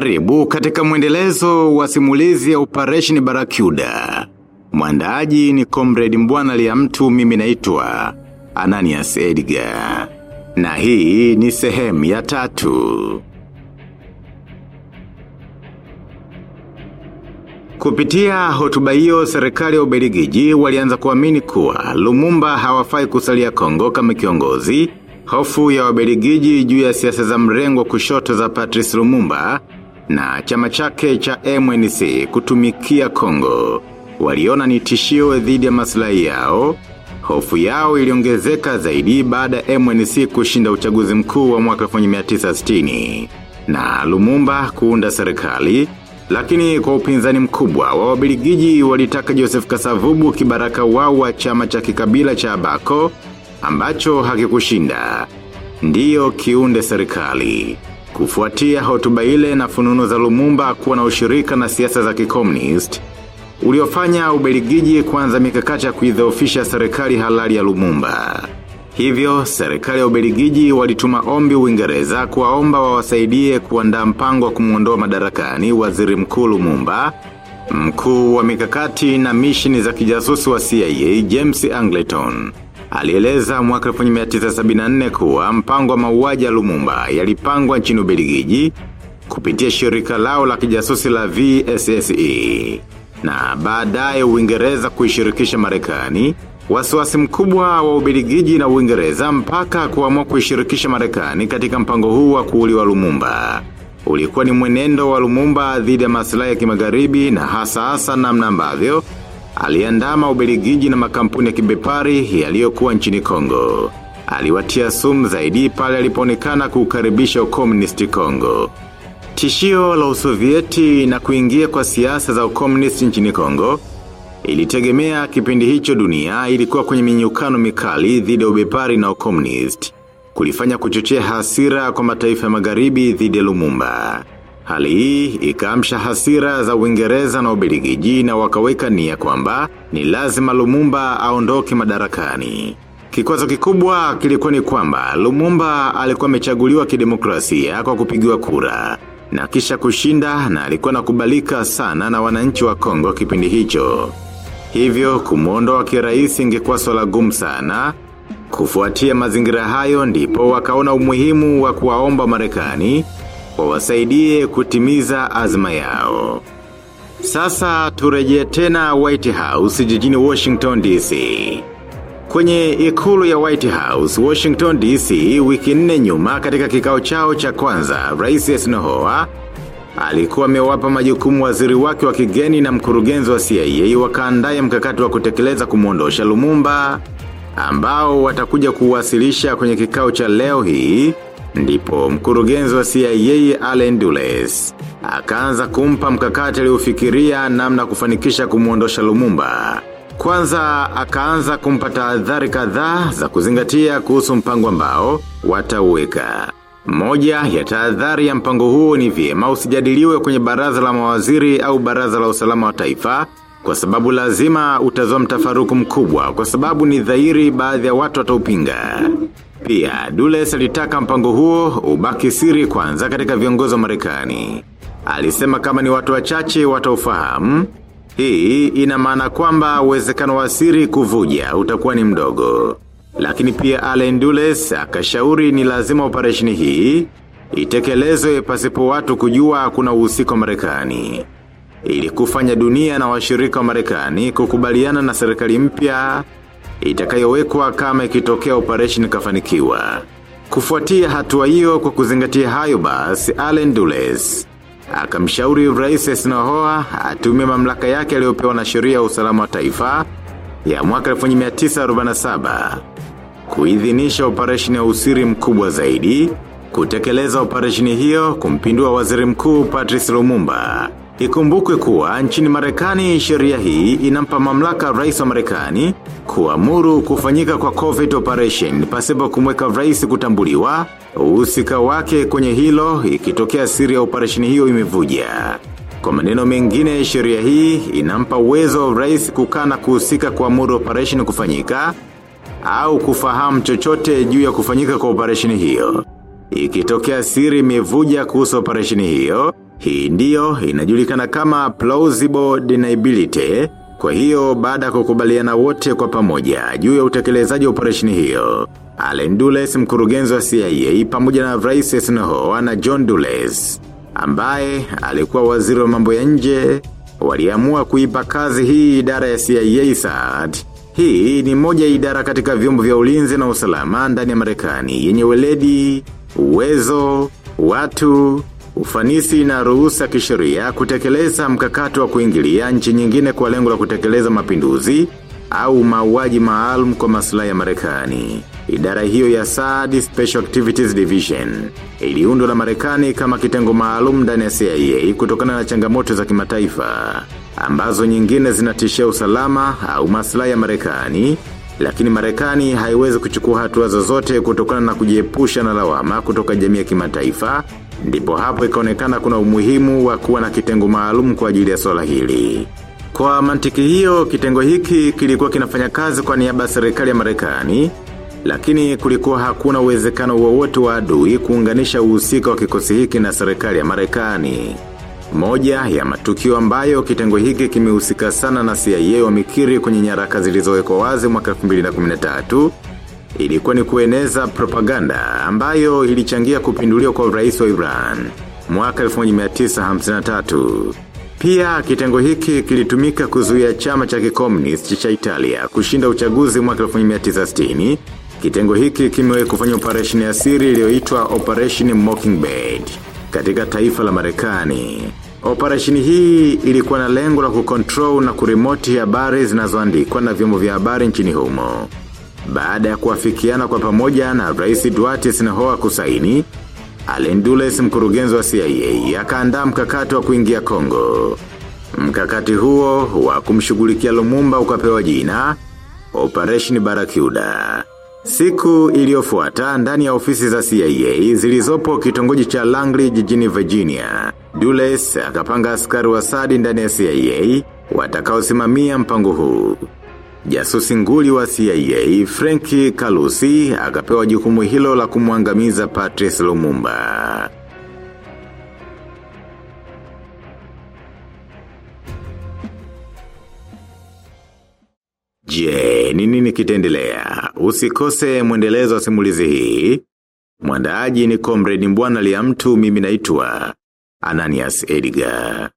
Karibu katika mwendelezo wa simulizi ya Operation Barakuda. Mwandaaji ni Comrade Mbwana ya mtu mimi naitwa Ananias Edgar. Na hii ni sehemu ya tatu. Kupitia hotuba hiyo serikali ya Ubelgiji walianza kuamini kuwa Lumumba hawafai kusalia Kongo kama kiongozi. Hofu ya wabeligiji juu ya siasa za mrengo kushoto za Patrice Lumumba na chama chake cha MNC kutumikia Kongo. Waliona ni tishio dhidi ya maslahi yao. Hofu yao iliongezeka zaidi baada ya MNC kushinda uchaguzi mkuu wa mwaka 1960 na Lumumba kuunda serikali lakini kwa upinzani mkubwa, wa wabiligiji walitaka Joseph Kasavubu kibaraka wao wa chama cha kikabila cha Abako, ambacho hakikushinda. Ndiyo kiunde serikali. Kufuatia hotuba ile na fununu za Lumumba kuwa na ushirika na siasa za kikomunist, uliofanya ubeligiji kuanza mikakati ya kuidhoofisha serikali halali ya Lumumba. Hivyo, serikali ya ubeligiji walituma ombi uingereza kuwaomba wawasaidie kuandaa mpango wa kumuondoa madarakani waziri mkuu Lumumba, mkuu wa mikakati na mishini za kijasusi wa CIA James Angleton. Alieleza mwaka 1974 kuwa mpango wa mauaji ya Lumumba yalipangwa nchini ubeligiji kupitia shirika lao la kijasusi la VSSE. Na baadaye uingereza kuishirikisha marekani Wasiwasi mkubwa wa ubeligiji na uingereza mpaka kuamua kuishirikisha marekani katika mpango huu wa kuuliwa Lumumba. Ulikuwa ni mwenendo wa Lumumba dhidi ya maslahi ya kimagharibi na hasa hasa namna ambavyo aliandama ubeligiji na makampuni ya kibepari yaliyokuwa nchini Kongo. Aliwatia sumu zaidi pale aliponekana kukaribisha ukomunisti Kongo. Tishio la usovieti na kuingia kwa siasa za ukomunisti nchini Kongo Ilitegemea kipindi hicho dunia ilikuwa kwenye minyukano mikali dhidi ya ubepari na ukomunisti, Kulifanya kuchochea hasira kwa mataifa ya magharibi dhidi ya Lumumba. Hali hii ikaamsha hasira za Uingereza na ubiligiji na wakaweka nia kwamba ni lazima Lumumba aondoke madarakani. Kikwazo kikubwa kilikuwa ni kwamba Lumumba alikuwa amechaguliwa kidemokrasia kwa kupigiwa kura na kisha kushinda na alikuwa nakubalika sana na wananchi wa Kongo kipindi hicho. Hivyo kumuondoa kiraisi ingekuwa swala gumu sana. Kufuatia mazingira hayo ndipo wakaona umuhimu wa kuwaomba marekani wawasaidie kutimiza azma yao. Sasa turejee tena White House jijini Washington DC. Kwenye ikulu ya White House, Washington DC, wiki nne nyuma katika kikao chao cha kwanza, Rais Esnohoa, alikuwa amewapa majukumu waziri wake wa kigeni na mkurugenzi wa CIA wakaandaye mkakati wa kutekeleza kumuondosha Lumumba ambao watakuja kuwasilisha kwenye kikao cha leo hii ndipo mkurugenzi wa CIA Allen Dulles akaanza kumpa mkakati aliofikiria namna kufanikisha kumuondosha Lumumba kwanza akaanza kumpa tahadhari kadhaa za kuzingatia kuhusu mpango ambao watauweka moja ya tahadhari ya mpango huo ni vyema usijadiliwe kwenye baraza la mawaziri au baraza la usalama wa taifa, kwa sababu lazima utazua mtafaruku mkubwa, kwa sababu ni dhahiri baadhi ya watu wataupinga. Pia, Dules alitaka mpango huo ubaki siri kwanza katika viongozi wa Marekani. Alisema kama ni watu wachache wataufahamu, hii ina maana kwamba uwezekano wa siri kuvuja utakuwa ni mdogo. Lakini pia Allen Dulles akashauri ni lazima operesheni hii itekelezwe pasipo watu kujua kuna uhusiko Marekani. Ili kufanya dunia na washirika wa Marekani kukubaliana na serikali mpya itakayowekwa kama ikitokea operation kafanikiwa. Kufuatia hatua hiyo kwa kuzingatia hayo basi Allen Dulles akamshauri Rais Snohoa atumie mamlaka yake aliyopewa na sheria ya usalama wa taifa ya mwaka 1947 kuidhinisha operesheni ya usiri mkubwa zaidi, kutekeleza operesheni hiyo kumpindua waziri mkuu Patrice Lumumba. Ikumbukwe kuwa nchini Marekani sheria hii inampa mamlaka rais wa Marekani kuamuru kufanyika kwa COVID operation pasipo kumweka rais kutambuliwa, uhusika wake kwenye hilo ikitokea siri ya operation hiyo imevuja. Kwa maneno mengine sheria hii inampa uwezo rais kukana kuhusika kuamuru operation kufanyika au kufahamu chochote juu ya kufanyika kwa operation hiyo. Ikitokea siri imevuja kuhusu operation hiyo, Hii ndiyo inajulikana kama plausible deniability. Kwa hiyo baada kukubaliana wote kwa pamoja juu ya utekelezaji wa operesheni hiyo. Allen Dulles mkurugenzi wa CIA pamoja na Rais Eisenhower na John Dulles ambaye alikuwa waziri wa mambo ya nje waliamua kuipa kazi hii idara ya CIA Saad. Hii ni moja ya idara katika vyombo vya ulinzi na usalama ndani ya Marekani yenye weledi, uwezo, watu, ufanisi na ruhusa kisheria kutekeleza mkakato wa kuingilia nchi nyingine kwa lengo la kutekeleza mapinduzi au mauaji maalum kwa maslahi ya Marekani. Idara hiyo ya SAD Special Activities Division iliundwa na Marekani kama kitengo maalum ndani ya CIA kutokana na changamoto za kimataifa ambazo nyingine zinatishia usalama au maslahi ya Marekani lakini Marekani haiwezi kuchukua hatua zozote kutokana na kujiepusha na lawama kutoka jamii ya kimataifa ndipo hapo ikaonekana kuna umuhimu wa kuwa na kitengo maalum kwa ajili ya swala hili. Kwa mantiki hiyo, kitengo hiki kilikuwa kinafanya kazi kwa niaba ya serikali ya Marekani, lakini kulikuwa hakuna uwezekano wowote wa adui kuunganisha uhusika wa kikosi hiki na serikali ya Marekani. Moja ya matukio ambayo kitengo hiki kimehusika sana na CIA wamekiri kwenye nyaraka zilizowekwa wazi mwaka 2013 ilikuwa ni kueneza propaganda ambayo ilichangia kupinduliwa kwa rais wa Iran mwaka 1953. Pia kitengo hiki kilitumika kuzuia chama cha kikomunisti cha Italia kushinda uchaguzi mwaka 1960. Kitengo hiki kimewahi kufanya operation ya siri iliyoitwa Operation Mockingbird katika taifa la Marekani. Operation hii ilikuwa na lengo la kukontrol na kuremoti habari zinazoandikwa na vyombo vya habari nchini humo. Baada ya kuafikiana kwa pamoja na Rais Dwight Sinahoa kusaini, Allen Dulles mkurugenzi wa CIA akaandaa mkakati wa kuingia Kongo. Mkakati huo wa kumshughulikia Lumumba ukapewa jina Operation Barracuda. Siku iliyofuata ndani ya ofisi za CIA zilizopo kitongoji cha Langley jijini Virginia. Dulles akapanga askari wa sadi ndani ya CIA watakaosimamia mpango huu. Jasusi nguli wa CIA, Frankie Kalusi, akapewa jukumu hilo la kumwangamiza Patrice Lumumba. Je, ni nini kitendelea? Usikose mwendelezo wa simulizi hii. Mwandaaji ni Comrade Mbwana Liamtu mimi naitwa Ananias Edgar.